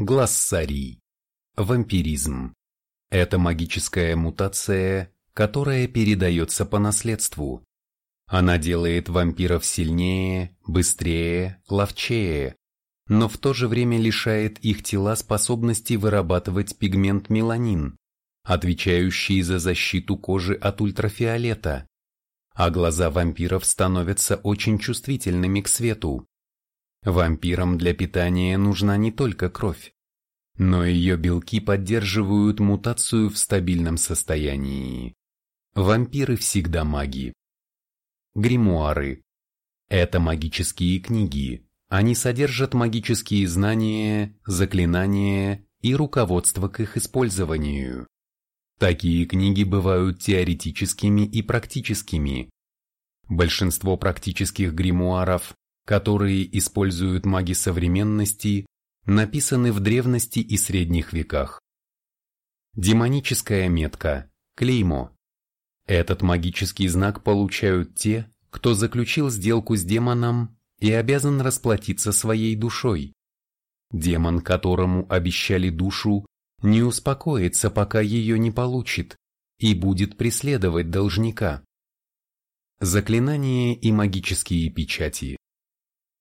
Глассарий. Вампиризм. Это магическая мутация, которая передается по наследству. Она делает вампиров сильнее, быстрее, ловчее, но в то же время лишает их тела способности вырабатывать пигмент меланин, отвечающий за защиту кожи от ультрафиолета, а глаза вампиров становятся очень чувствительными к свету. Вампирам для питания нужна не только кровь, но ее белки поддерживают мутацию в стабильном состоянии. Вампиры всегда маги. Гримуары. Это магические книги. Они содержат магические знания, заклинания и руководство к их использованию. Такие книги бывают теоретическими и практическими. Большинство практических гримуаров, которые используют маги современности, написаны в древности и средних веках. Демоническая метка, клеймо. Этот магический знак получают те, кто заключил сделку с демоном и обязан расплатиться своей душой. Демон, которому обещали душу, не успокоится, пока ее не получит, и будет преследовать должника. Заклинания и магические печати.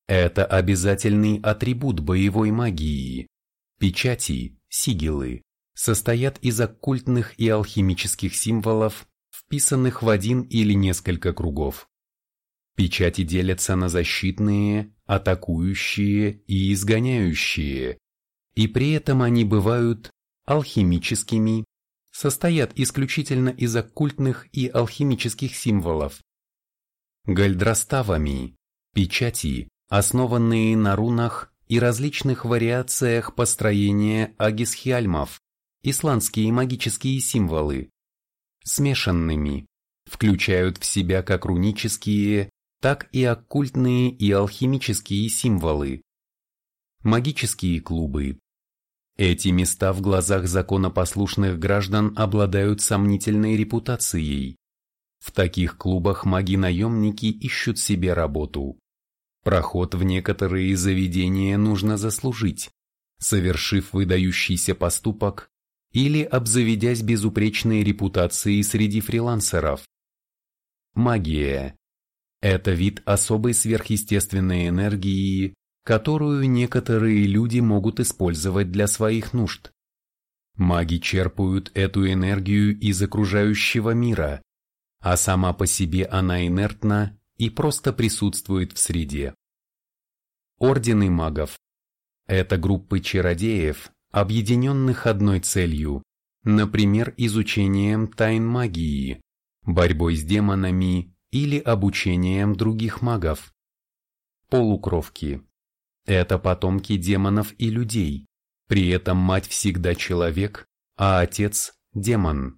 Это обязательный атрибут боевой магии. Печати, сигилы, состоят из оккультных и алхимических символов, вписанных в один или несколько кругов. Печати делятся на защитные, атакующие и изгоняющие, и при этом они бывают алхимическими, состоят исключительно из оккультных и алхимических символов. Гальдраставами – печати, основанные на рунах и различных вариациях построения агисхиальмов, исландские магические символы. Смешанными – включают в себя как рунические, так и оккультные и алхимические символы. Магические клубы эти места в глазах законопослушных граждан обладают сомнительной репутацией. В таких клубах маги-наемники ищут себе работу. Проход в некоторые заведения нужно заслужить, совершив выдающийся поступок или обзаведясь безупречной репутацией среди фрилансеров. Магия – это вид особой сверхъестественной энергии, которую некоторые люди могут использовать для своих нужд. Маги черпают эту энергию из окружающего мира, а сама по себе она инертна и просто присутствует в среде. Ордены магов – это группы чародеев, объединенных одной целью, например, изучением тайн магии, борьбой с демонами или обучением других магов. Полукровки это потомки демонов и людей, при этом мать всегда человек, а отец – демон.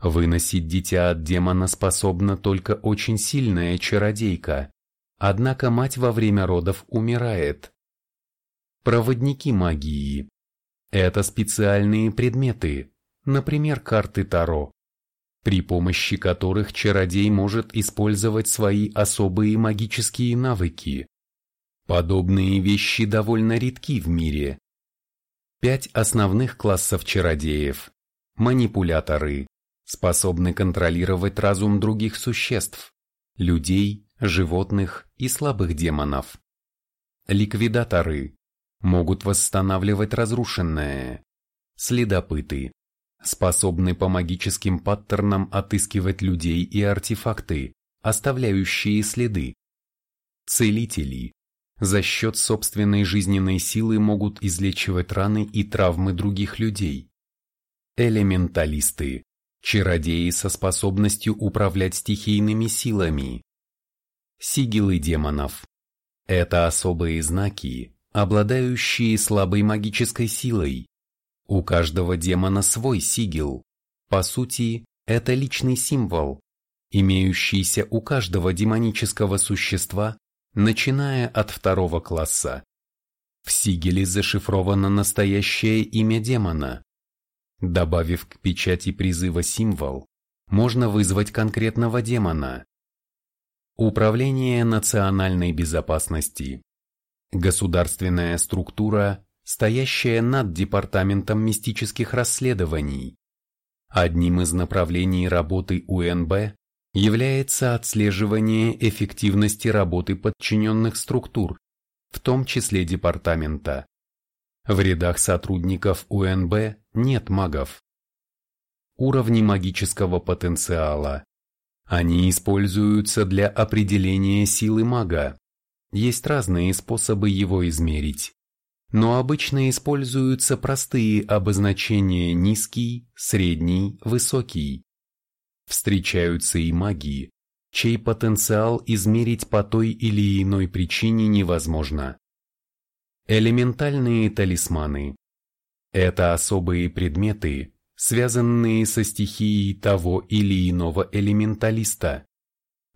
Выносить дитя от демона способна только очень сильная чародейка, однако мать во время родов умирает. Проводники магии – это специальные предметы, например, карты Таро, при помощи которых чародей может использовать свои особые магические навыки. Подобные вещи довольно редки в мире. Пять основных классов чародеев. Манипуляторы. Способны контролировать разум других существ. Людей, животных и слабых демонов. Ликвидаторы. Могут восстанавливать разрушенное. Следопыты. Способны по магическим паттернам отыскивать людей и артефакты, оставляющие следы. Целители за счет собственной жизненной силы могут излечивать раны и травмы других людей. Элементалисты – чародеи со способностью управлять стихийными силами. Сигилы демонов – это особые знаки, обладающие слабой магической силой. У каждого демона свой сигил. По сути, это личный символ, имеющийся у каждого демонического существа начиная от второго класса. В сигеле зашифровано настоящее имя демона. Добавив к печати призыва символ, можно вызвать конкретного демона. Управление национальной безопасности. Государственная структура, стоящая над Департаментом мистических расследований. Одним из направлений работы УНБ является отслеживание эффективности работы подчиненных структур, в том числе департамента. В рядах сотрудников УНБ нет магов. Уровни магического потенциала. Они используются для определения силы мага. Есть разные способы его измерить. Но обычно используются простые обозначения низкий, средний, высокий. Встречаются и маги, чей потенциал измерить по той или иной причине невозможно. Элементальные талисманы. Это особые предметы, связанные со стихией того или иного элементалиста.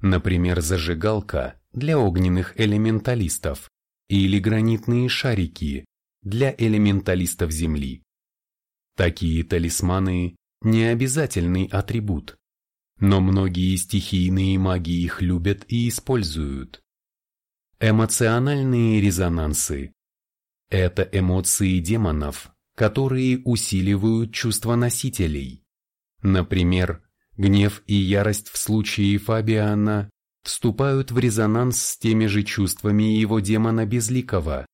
Например, зажигалка для огненных элементалистов или гранитные шарики для элементалистов Земли. Такие талисманы – не обязательный атрибут, но многие стихийные маги их любят и используют. Эмоциональные резонансы это эмоции демонов, которые усиливают чувства носителей. Например, гнев и ярость в случае Фабиана вступают в резонанс с теми же чувствами его демона Безликого.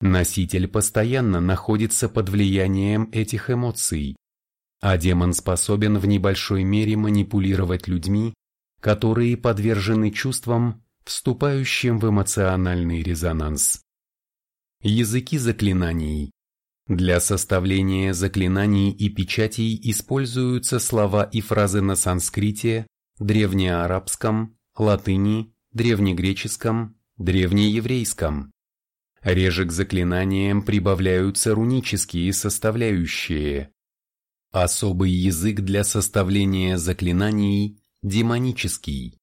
Носитель постоянно находится под влиянием этих эмоций, а демон способен в небольшой мере манипулировать людьми, которые подвержены чувствам, вступающим в эмоциональный резонанс. Языки заклинаний. Для составления заклинаний и печатей используются слова и фразы на санскрите, древнеарабском, латыни, древнегреческом, древнееврейском. Реже к заклинаниям прибавляются рунические составляющие. Особый язык для составления заклинаний – демонический.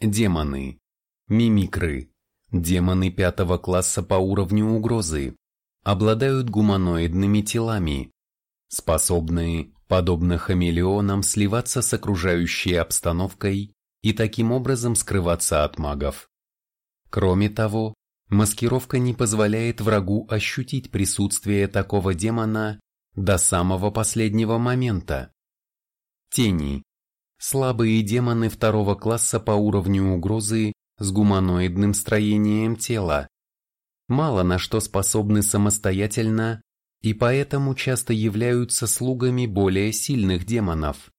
Демоны, мимикры, Демоны пятого класса по уровню угрозы обладают гуманоидными телами, способные, подобно хамелеонам, сливаться с окружающей обстановкой и таким образом скрываться от магов. Кроме того, маскировка не позволяет врагу ощутить присутствие такого демона до самого последнего момента. Тени. Слабые демоны второго класса по уровню угрозы с гуманоидным строением тела, мало на что способны самостоятельно и поэтому часто являются слугами более сильных демонов.